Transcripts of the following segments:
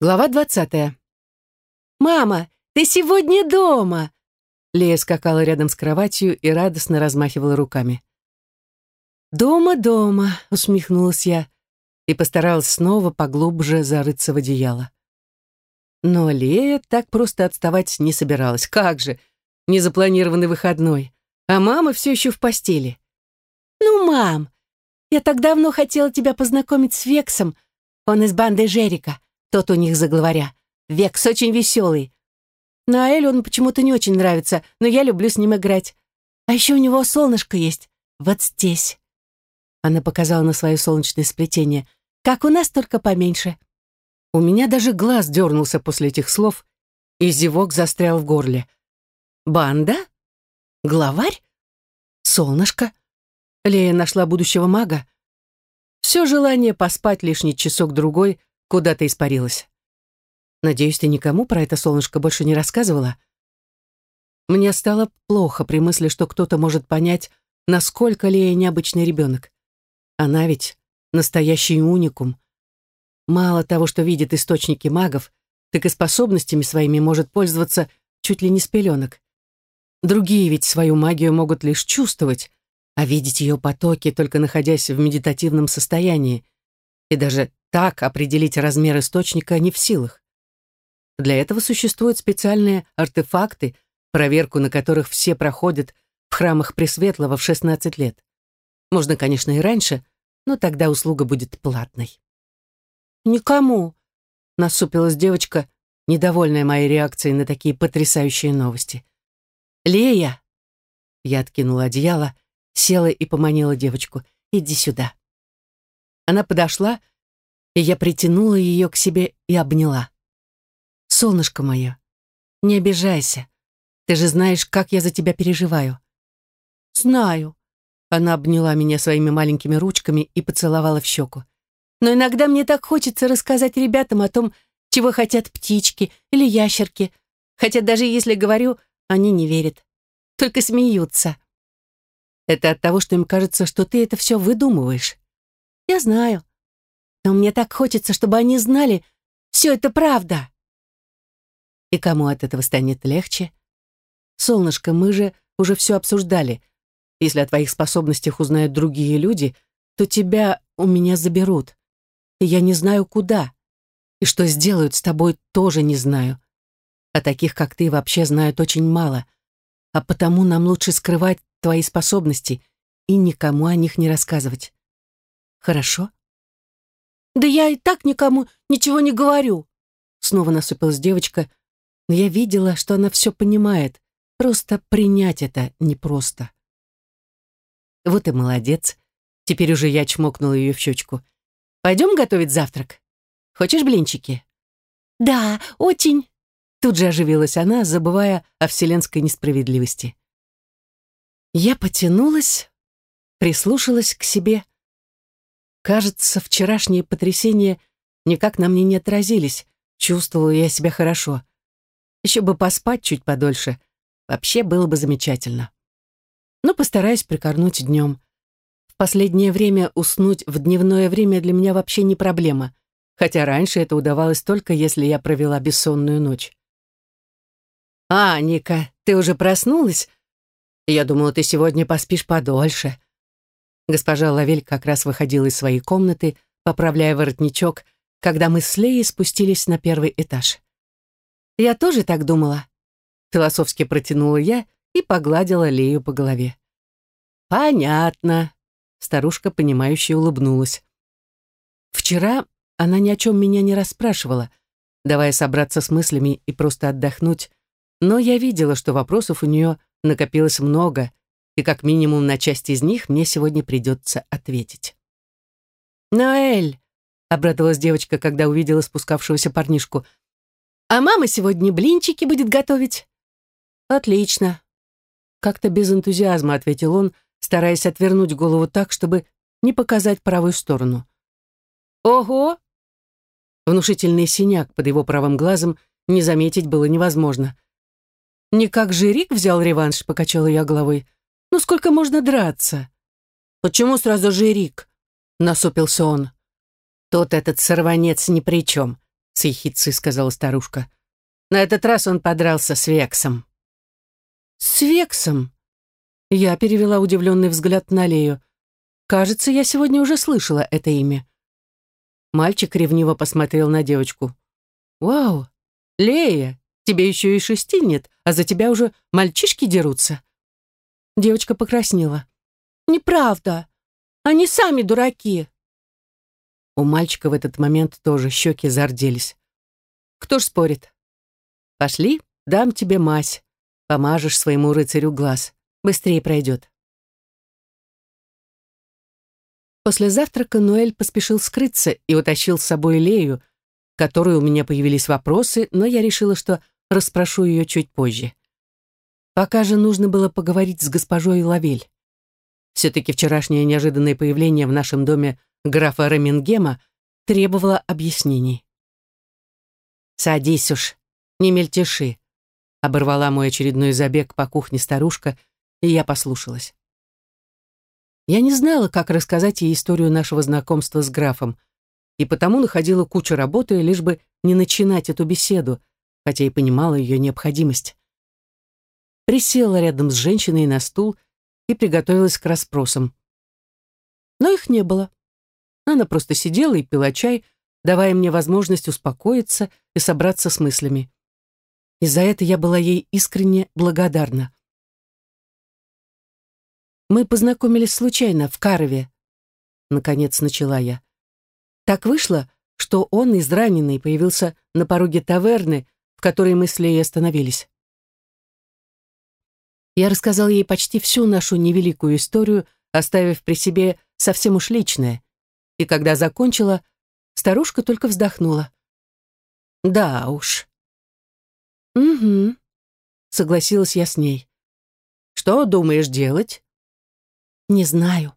Глава двадцатая. «Мама, ты сегодня дома!» Лея скакала рядом с кроватью и радостно размахивала руками. «Дома, дома!» — усмехнулась я и постаралась снова поглубже зарыться в одеяло. Но Лея так просто отставать не собиралась. Как же! Незапланированный выходной. А мама все еще в постели. «Ну, мам, я так давно хотела тебя познакомить с Вексом. Он из банды Жерика. Тот у них заглаваря. Векс очень веселый. Наэль он почему-то не очень нравится, но я люблю с ним играть. А еще у него солнышко есть. Вот здесь. Она показала на свое солнечное сплетение. Как у нас, только поменьше. У меня даже глаз дернулся после этих слов, и зевок застрял в горле. «Банда? Главарь? Солнышко?» Лея нашла будущего мага. Все желание поспать лишний часок-другой куда-то испарилась. Надеюсь, ты никому про это солнышко больше не рассказывала? Мне стало плохо при мысли, что кто-то может понять, насколько Лея необычный ребенок. Она ведь настоящий уникум. Мало того, что видит источники магов, так и способностями своими может пользоваться чуть ли не с пеленок. Другие ведь свою магию могут лишь чувствовать, а видеть ее потоки, только находясь в медитативном состоянии. И даже так определить размер источника не в силах. Для этого существуют специальные артефакты, проверку на которых все проходят в храмах Пресветлого в 16 лет. Можно, конечно, и раньше, но тогда услуга будет платной. «Никому», — насупилась девочка, недовольная моей реакцией на такие потрясающие новости. «Лея!» Я откинула одеяло, села и поманила девочку. «Иди сюда». Она подошла и я притянула ее к себе и обняла. «Солнышко мое, не обижайся. Ты же знаешь, как я за тебя переживаю». «Знаю». Она обняла меня своими маленькими ручками и поцеловала в щеку. «Но иногда мне так хочется рассказать ребятам о том, чего хотят птички или ящерки, хотя даже если говорю, они не верят, только смеются». «Это от того, что им кажется, что ты это все выдумываешь». «Я знаю. Но мне так хочется, чтобы они знали, все это правда. И кому от этого станет легче? Солнышко, мы же уже все обсуждали. Если о твоих способностях узнают другие люди, то тебя у меня заберут. И я не знаю, куда. И что сделают с тобой, тоже не знаю. А таких, как ты, вообще знают очень мало. А потому нам лучше скрывать твои способности и никому о них не рассказывать. Хорошо? «Да я и так никому ничего не говорю!» Снова насупилась девочка, но я видела, что она все понимает. Просто принять это непросто. Вот и молодец. Теперь уже я чмокнула ее в щечку. «Пойдем готовить завтрак? Хочешь блинчики?» «Да, очень!» Тут же оживилась она, забывая о вселенской несправедливости. Я потянулась, прислушалась к себе — Кажется, вчерашние потрясения никак на мне не отразились. Чувствовала я себя хорошо. Еще бы поспать чуть подольше. Вообще было бы замечательно. Но постараюсь прикорнуть днем. В последнее время уснуть в дневное время для меня вообще не проблема. Хотя раньше это удавалось только, если я провела бессонную ночь. «А, Ника, ты уже проснулась? Я думала, ты сегодня поспишь подольше», Госпожа Лавель как раз выходила из своей комнаты, поправляя воротничок, когда мы с Леей спустились на первый этаж. «Я тоже так думала», — философски протянула я и погладила Лею по голове. «Понятно», — старушка, понимающе улыбнулась. «Вчера она ни о чем меня не расспрашивала, давая собраться с мыслями и просто отдохнуть, но я видела, что вопросов у нее накопилось много, и как минимум на часть из них мне сегодня придется ответить. «Ноэль!» — обрадовалась девочка, когда увидела спускавшегося парнишку. «А мама сегодня блинчики будет готовить?» «Отлично!» Как-то без энтузиазма ответил он, стараясь отвернуть голову так, чтобы не показать правую сторону. «Ого!» Внушительный синяк под его правым глазом не заметить было невозможно. «Не как же Рик взял реванш», — покачала я головой. Ну сколько можно драться? Почему сразу же Рик? Насупился он. Тут этот сорванец ни при чем. с ехицей сказала старушка. На этот раз он подрался с Вексом. С Вексом? Я перевела удивленный взгляд на Лею. Кажется, я сегодня уже слышала это имя. Мальчик ревниво посмотрел на девочку. «Вау, Лея, тебе еще и шести нет, а за тебя уже мальчишки дерутся». Девочка покраснела. «Неправда. Они сами дураки». У мальчика в этот момент тоже щеки зарделись. «Кто ж спорит?» «Пошли, дам тебе мазь. Помажешь своему рыцарю глаз. Быстрее пройдет». После завтрака Ноэль поспешил скрыться и утащил с собой Лею, которой у меня появились вопросы, но я решила, что расспрошу ее чуть позже. Пока же нужно было поговорить с госпожой Лавель. Все-таки вчерашнее неожиданное появление в нашем доме графа Ремингема требовало объяснений. «Садись уж, не мельтеши», — оборвала мой очередной забег по кухне старушка, и я послушалась. Я не знала, как рассказать ей историю нашего знакомства с графом, и потому находила кучу работы, лишь бы не начинать эту беседу, хотя и понимала ее необходимость присела рядом с женщиной на стул и приготовилась к расспросам. Но их не было. Она просто сидела и пила чай, давая мне возможность успокоиться и собраться с мыслями. И за это я была ей искренне благодарна. «Мы познакомились случайно, в Карове», — наконец начала я. Так вышло, что он, израненный, появился на пороге таверны, в которой мы с Леей остановились. Я рассказал ей почти всю нашу невеликую историю, оставив при себе совсем уж личное. И когда закончила, старушка только вздохнула. «Да уж». «Угу», — согласилась я с ней. «Что думаешь делать?» «Не знаю.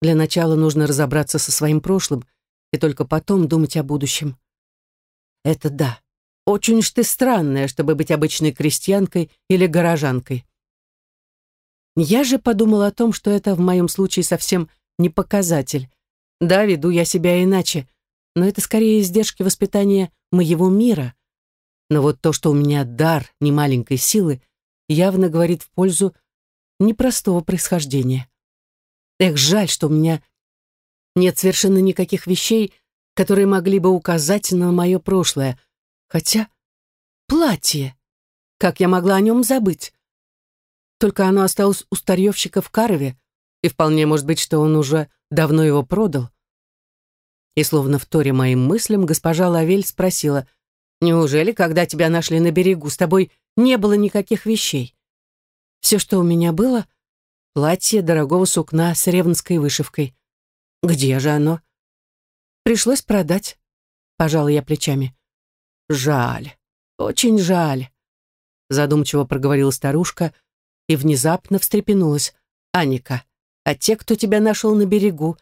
Для начала нужно разобраться со своим прошлым и только потом думать о будущем». «Это да. Очень уж ты странная, чтобы быть обычной крестьянкой или горожанкой. Я же подумала о том, что это в моем случае совсем не показатель. Да, веду я себя иначе, но это скорее издержки воспитания моего мира. Но вот то, что у меня дар немаленькой силы, явно говорит в пользу непростого происхождения. Эх, жаль, что у меня нет совершенно никаких вещей, которые могли бы указать на мое прошлое. Хотя платье. Как я могла о нем забыть? Только оно осталось у старьевщика в Карове, и вполне может быть, что он уже давно его продал. И словно в торе моим мыслям, госпожа Лавель спросила, «Неужели, когда тебя нашли на берегу, с тобой не было никаких вещей? Все, что у меня было, платье дорогого сукна с ревнской вышивкой. Где же оно? Пришлось продать, пожала я плечами. Жаль, очень жаль, задумчиво проговорила старушка, и внезапно встрепенулась. «Аника, а те, кто тебя нашел на берегу,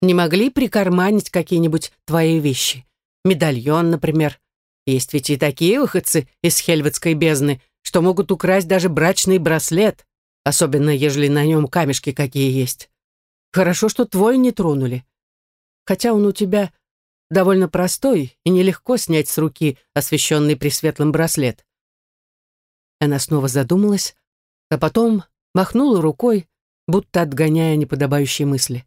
не могли прикарманить какие-нибудь твои вещи? Медальон, например. Есть ведь и такие выходцы из хельветской бездны, что могут украсть даже брачный браслет, особенно ежели на нем камешки какие есть. Хорошо, что твой не тронули. Хотя он у тебя довольно простой, и нелегко снять с руки освещенный пресветлым браслет. Она снова задумалась, а потом махнула рукой, будто отгоняя неподобающие мысли.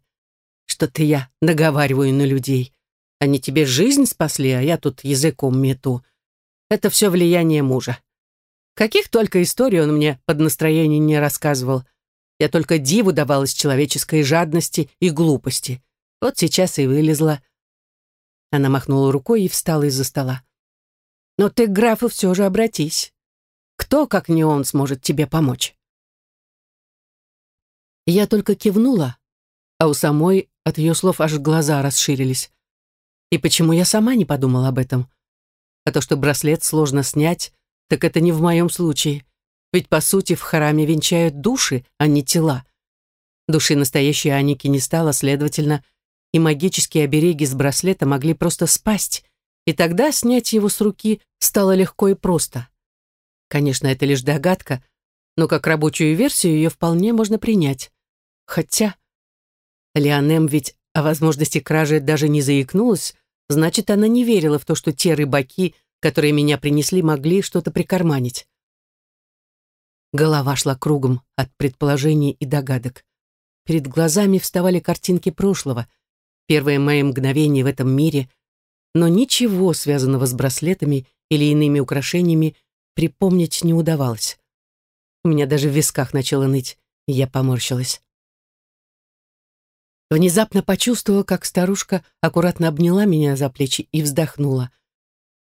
Что-то я наговариваю на людей. Они тебе жизнь спасли, а я тут языком мету. Это все влияние мужа. Каких только историй он мне под настроение не рассказывал. Я только диву давалась человеческой жадности и глупости. Вот сейчас и вылезла. Она махнула рукой и встала из-за стола. Но ты к графу все же обратись. Кто, как не он, сможет тебе помочь? Я только кивнула, а у самой от ее слов аж глаза расширились. И почему я сама не подумала об этом? А то, что браслет сложно снять, так это не в моем случае. Ведь, по сути, в храме венчают души, а не тела. Души настоящей Аники не стало, следовательно, и магические обереги с браслета могли просто спасть, и тогда снять его с руки стало легко и просто. Конечно, это лишь догадка, но как рабочую версию ее вполне можно принять. Хотя... Леонем ведь о возможности кражи даже не заикнулась, Значит, она не верила в то, что те рыбаки, которые меня принесли, могли что-то прикарманить. Голова шла кругом от предположений и догадок. Перед глазами вставали картинки прошлого, первые мои мгновения в этом мире, но ничего, связанного с браслетами или иными украшениями, припомнить не удавалось. У меня даже в висках начало ныть, и я поморщилась. Внезапно почувствовала, как старушка аккуратно обняла меня за плечи и вздохнула.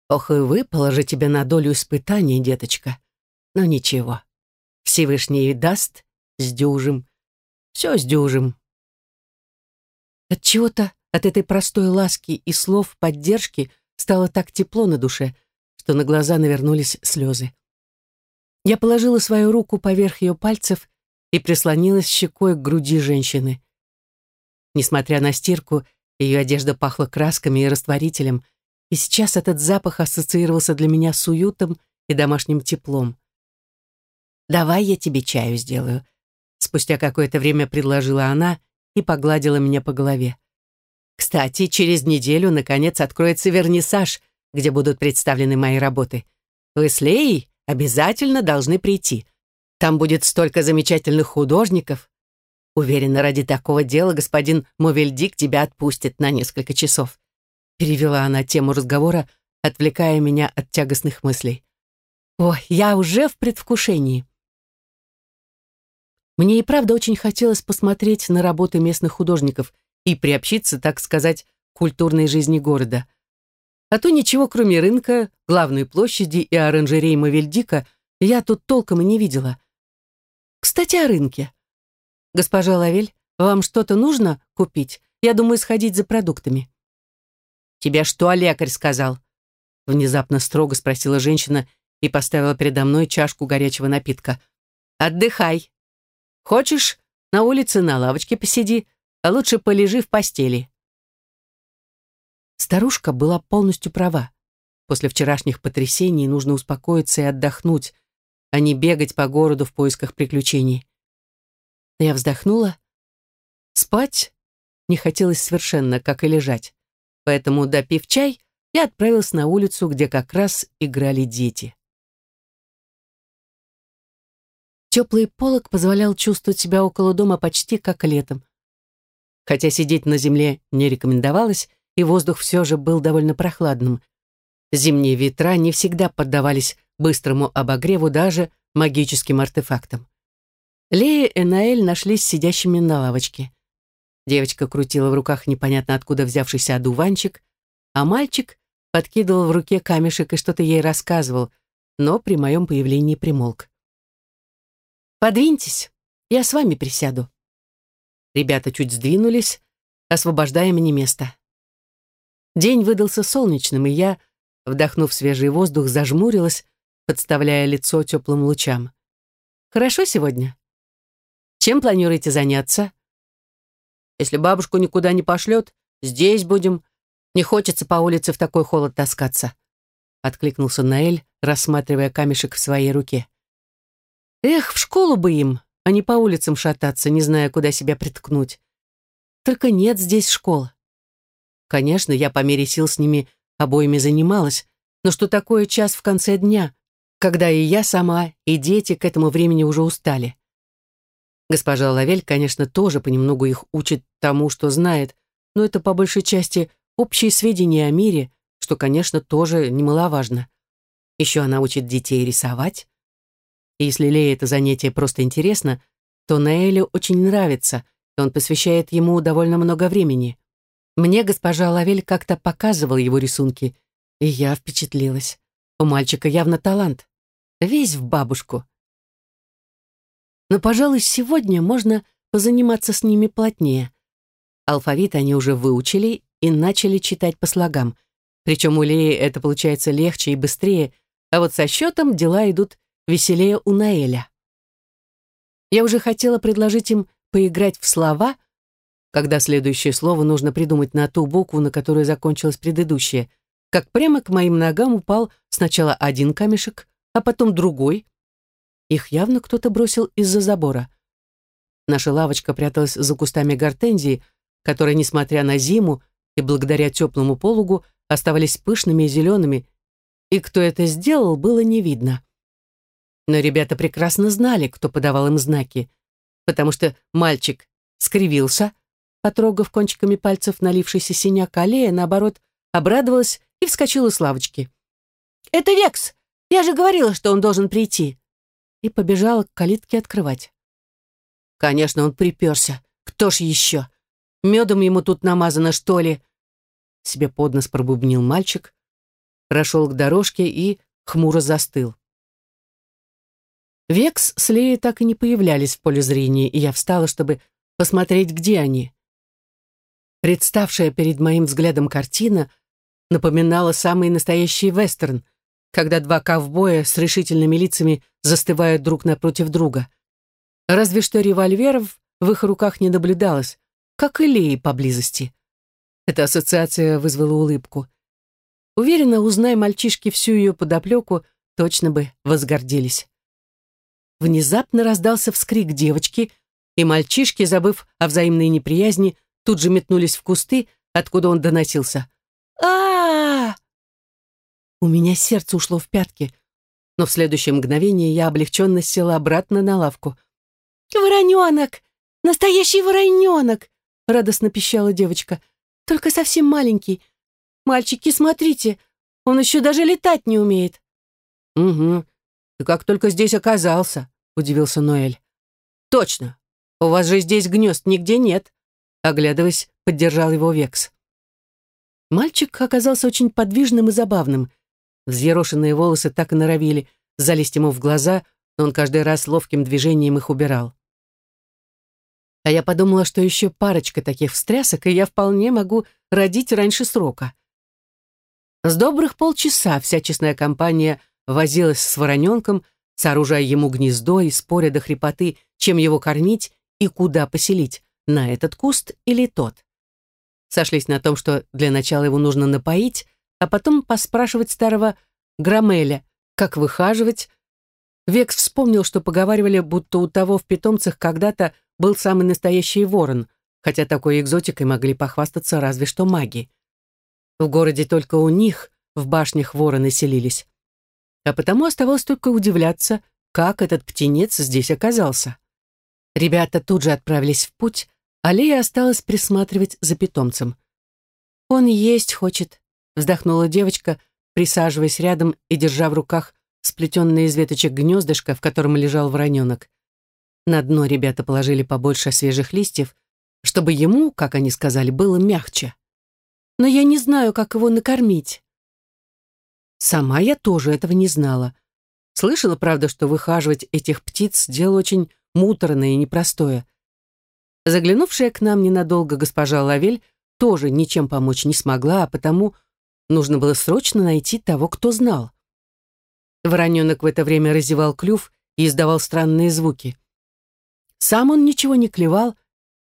«Ох и выпало же тебе на долю испытаний, деточка. Но ничего. Всевышний даст, сдюжим. Все сдюжим». От чего-то от этой простой ласки и слов поддержки стало так тепло на душе, что на глаза навернулись слезы. Я положила свою руку поверх ее пальцев и прислонилась щекой к груди женщины. Несмотря на стирку, ее одежда пахла красками и растворителем, и сейчас этот запах ассоциировался для меня с уютом и домашним теплом. «Давай я тебе чаю сделаю», — спустя какое-то время предложила она и погладила меня по голове. «Кстати, через неделю, наконец, откроется вернисаж, где будут представлены мои работы. Вы с Леей обязательно должны прийти. Там будет столько замечательных художников, Уверена, ради такого дела господин Мовельдик тебя отпустит на несколько часов. Перевела она тему разговора, отвлекая меня от тягостных мыслей. Ой, я уже в предвкушении. Мне и правда очень хотелось посмотреть на работы местных художников и приобщиться, так сказать, к культурной жизни города. А то ничего, кроме рынка, главной площади и оранжерей Мовельдика, я тут толком и не видела. Кстати, о рынке. «Госпожа Лавель, вам что-то нужно купить? Я думаю, сходить за продуктами». «Тебе что лекарь сказал?» Внезапно строго спросила женщина и поставила передо мной чашку горячего напитка. «Отдыхай. Хочешь, на улице на лавочке посиди, а лучше полежи в постели». Старушка была полностью права. После вчерашних потрясений нужно успокоиться и отдохнуть, а не бегать по городу в поисках приключений. Я вздохнула. Спать не хотелось совершенно, как и лежать. Поэтому, допив чай, я отправилась на улицу, где как раз играли дети. Теплый полог позволял чувствовать себя около дома почти как летом. Хотя сидеть на земле не рекомендовалось, и воздух все же был довольно прохладным. Зимние ветра не всегда поддавались быстрому обогреву даже магическим артефактам. Лея и Наэль нашлись сидящими на лавочке. Девочка крутила в руках непонятно откуда взявшийся одуванчик, а мальчик подкидывал в руке камешек и что-то ей рассказывал, но при моем появлении примолк. «Подвиньтесь, я с вами присяду». Ребята чуть сдвинулись, освобождая мне место. День выдался солнечным, и я, вдохнув свежий воздух, зажмурилась, подставляя лицо теплым лучам. «Хорошо сегодня?» Чем планируете заняться? Если бабушку никуда не пошлет, здесь будем. Не хочется по улице в такой холод таскаться. Откликнулся Наэль, рассматривая камешек в своей руке. Эх, в школу бы им, а не по улицам шататься, не зная, куда себя приткнуть. Только нет здесь школ. Конечно, я по мере сил с ними обоими занималась, но что такое час в конце дня, когда и я сама, и дети к этому времени уже устали? Госпожа Лавель, конечно, тоже понемногу их учит тому, что знает, но это по большей части общие сведения о мире, что, конечно, тоже немаловажно. Еще она учит детей рисовать. И если Лее это занятие просто интересно, то Наэлю очень нравится, и он посвящает ему довольно много времени. Мне госпожа Лавель как-то показывал его рисунки, и я впечатлилась. У мальчика явно талант. Весь в бабушку. Но, пожалуй, сегодня можно позаниматься с ними плотнее. Алфавит они уже выучили и начали читать по слогам. Причем у Леи это получается легче и быстрее, а вот со счетом дела идут веселее у Наэля. Я уже хотела предложить им поиграть в слова, когда следующее слово нужно придумать на ту букву, на которую закончилось предыдущее, как прямо к моим ногам упал сначала один камешек, а потом другой, их явно кто-то бросил из-за забора. Наша лавочка пряталась за кустами гортензии, которая, несмотря на зиму, и благодаря теплому пологу оставались пышными и зелеными, и кто это сделал, было не видно. Но ребята прекрасно знали, кто подавал им знаки, потому что мальчик скривился, потрогав кончиками пальцев налившийся синяк, а наоборот, обрадовалась и вскочила с лавочки. «Это Векс! Я же говорила, что он должен прийти!» И побежала к калитке открывать. Конечно, он приперся. Кто ж еще? Медом ему тут намазано, что ли? Себе под нос пробубнил мальчик, прошел к дорожке и хмуро застыл. Векс с Леей так и не появлялись в поле зрения, и я встала, чтобы посмотреть, где они. Представшая перед моим взглядом картина напоминала самый настоящий вестерн, когда два ковбоя с решительными лицами застывают друг напротив друга. Разве что револьверов в их руках не наблюдалось, как и Леи поблизости. Эта ассоциация вызвала улыбку. Уверена, узнай мальчишки всю ее подоплеку, точно бы возгордились. Внезапно раздался вскрик девочки, и мальчишки, забыв о взаимной неприязни, тут же метнулись в кусты, откуда он доносился. а, -а, У меня сердце ушло в пятки, но в следующее мгновение я облегченно села обратно на лавку. «Вороненок! Настоящий вороненок!» — радостно пищала девочка. «Только совсем маленький. Мальчики, смотрите, он еще даже летать не умеет». «Угу. Ты как только здесь оказался?» — удивился Ноэль. «Точно. У вас же здесь гнезд нигде нет», — оглядываясь, поддержал его Векс. Мальчик оказался очень подвижным и забавным. Взъерошенные волосы так и норовили залезть ему в глаза, но он каждый раз ловким движением их убирал. А я подумала, что еще парочка таких встрясок, и я вполне могу родить раньше срока. С добрых полчаса вся честная компания возилась с вороненком, сооружая ему гнездо и споря до хрипоты, чем его кормить и куда поселить, на этот куст или тот. Сошлись на том, что для начала его нужно напоить, а потом поспрашивать старого Громеля, как выхаживать. Векс вспомнил, что поговаривали, будто у того в питомцах когда-то был самый настоящий ворон, хотя такой экзотикой могли похвастаться разве что маги. В городе только у них в башнях вороны селились. А потому оставалось только удивляться, как этот птенец здесь оказался. Ребята тут же отправились в путь, а Лея осталась присматривать за питомцем. «Он есть хочет», — вздохнула девочка, присаживаясь рядом и держа в руках сплетенное из веточек гнездышко, в котором лежал вороненок. На дно ребята положили побольше свежих листьев, чтобы ему, как они сказали, было мягче. Но я не знаю, как его накормить. Сама я тоже этого не знала. Слышала, правда, что выхаживать этих птиц — дело очень муторное и непростое. Заглянувшая к нам ненадолго госпожа Лавель тоже ничем помочь не смогла, а потому нужно было срочно найти того, кто знал. Вороненок в это время разевал клюв и издавал странные звуки. Сам он ничего не клевал,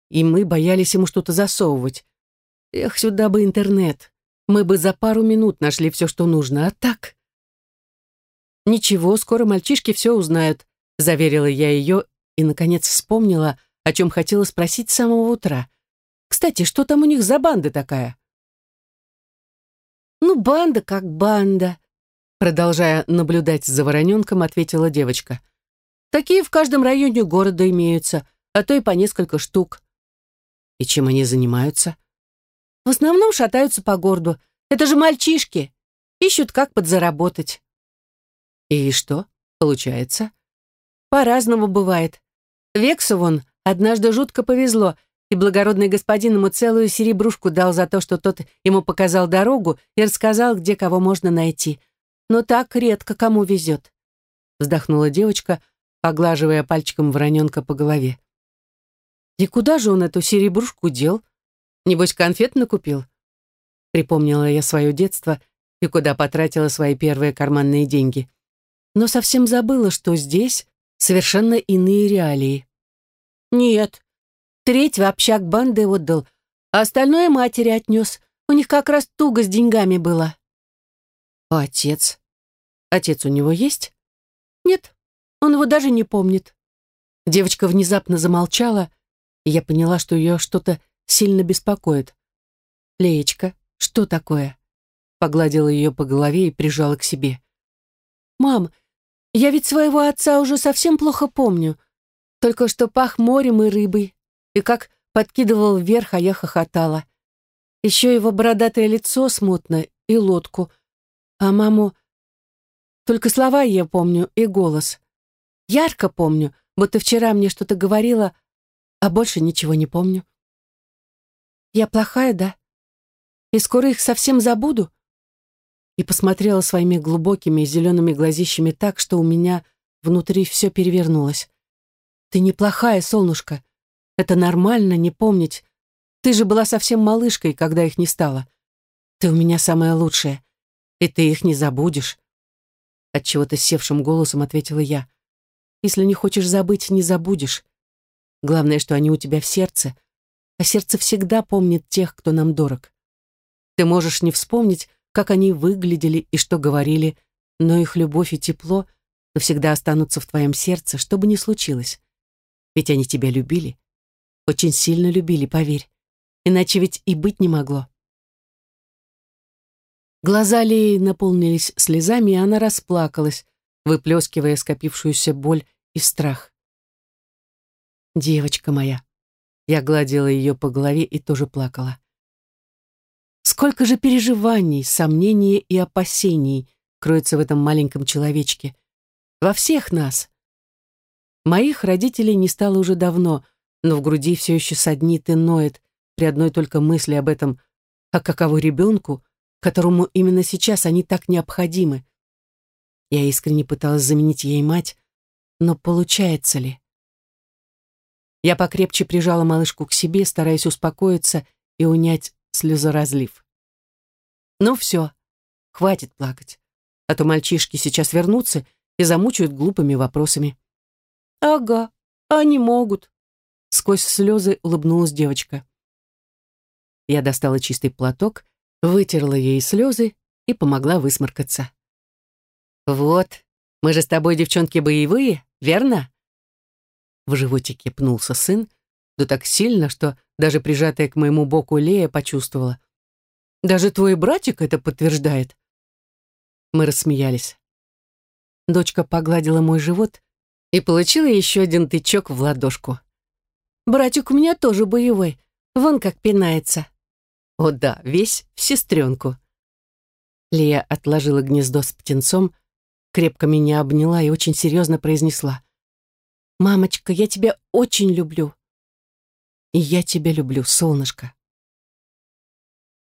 и мы боялись ему что-то засовывать. Эх, сюда бы интернет. Мы бы за пару минут нашли все, что нужно, а так... «Ничего, скоро мальчишки все узнают», — заверила я ее и, наконец, вспомнила, о чем хотела спросить с самого утра. «Кстати, что там у них за банда такая?» «Ну, банда как банда», — продолжая наблюдать за вороненком, ответила девочка. Такие в каждом районе города имеются, а то и по несколько штук. И чем они занимаются? В основном шатаются по городу. Это же мальчишки. Ищут, как подзаработать. И что, получается? По-разному бывает. Вексу вон однажды жутко повезло, и благородный господин ему целую серебрушку дал за то, что тот ему показал дорогу и рассказал, где кого можно найти. Но так редко кому везет. Вздохнула девочка, поглаживая пальчиком вороненка по голове. «И куда же он эту серебрушку дел? Небось, конфет накупил?» Припомнила я свое детство и куда потратила свои первые карманные деньги. Но совсем забыла, что здесь совершенно иные реалии. «Нет, треть в общак банды отдал, а остальное матери отнес. У них как раз туго с деньгами было». «А отец? Отец у него есть?» «Нет, он его даже не помнит. Девочка внезапно замолчала, и я поняла, что ее что-то сильно беспокоит. «Леечка, что такое?» Погладила ее по голове и прижала к себе. «Мам, я ведь своего отца уже совсем плохо помню. Только что пах морем и рыбой, и как подкидывал вверх, а я хохотала. Еще его бородатое лицо смутно и лодку. А маму... Только слова я помню и голос. Ярко помню, будто вчера мне что-то говорила, а больше ничего не помню. Я плохая, да? И скоро их совсем забуду? И посмотрела своими глубокими зелеными глазищами так, что у меня внутри все перевернулось. Ты неплохая, солнышко. Это нормально не помнить. Ты же была совсем малышкой, когда их не стало. Ты у меня самая лучшая. И ты их не забудешь. Отчего-то севшим голосом ответила я. Если не хочешь забыть, не забудешь. Главное, что они у тебя в сердце, а сердце всегда помнит тех, кто нам дорог. Ты можешь не вспомнить, как они выглядели и что говорили, но их любовь и тепло навсегда останутся в твоем сердце, что бы ни случилось. Ведь они тебя любили. Очень сильно любили, поверь. Иначе ведь и быть не могло. Глаза Леи наполнились слезами, и она расплакалась, выплескивая скопившуюся боль и страх. «Девочка моя!» Я гладила ее по голове и тоже плакала. Сколько же переживаний, сомнений и опасений кроется в этом маленьком человечке. Во всех нас. Моих родителей не стало уже давно, но в груди все еще саднит и ноет при одной только мысли об этом, а каково ребенку, которому именно сейчас они так необходимы. Я искренне пыталась заменить ей мать, но получается ли? Я покрепче прижала малышку к себе, стараясь успокоиться и унять слезоразлив. Ну все, хватит плакать, а то мальчишки сейчас вернутся и замучают глупыми вопросами. Ага, они могут. Сквозь слезы улыбнулась девочка. Я достала чистый платок, вытерла ей слезы и помогла высморкаться. «Вот, мы же с тобой, девчонки, боевые, верно?» В животике пнулся сын, да так сильно, что даже прижатая к моему боку Лея почувствовала. «Даже твой братик это подтверждает». Мы рассмеялись. Дочка погладила мой живот и получила еще один тычок в ладошку. «Братик у меня тоже боевой, вон как пинается». «О да, весь в сестренку». Лея отложила гнездо с птенцом, крепко меня обняла и очень серьезно произнесла. «Мамочка, я тебя очень люблю». «И я тебя люблю, солнышко».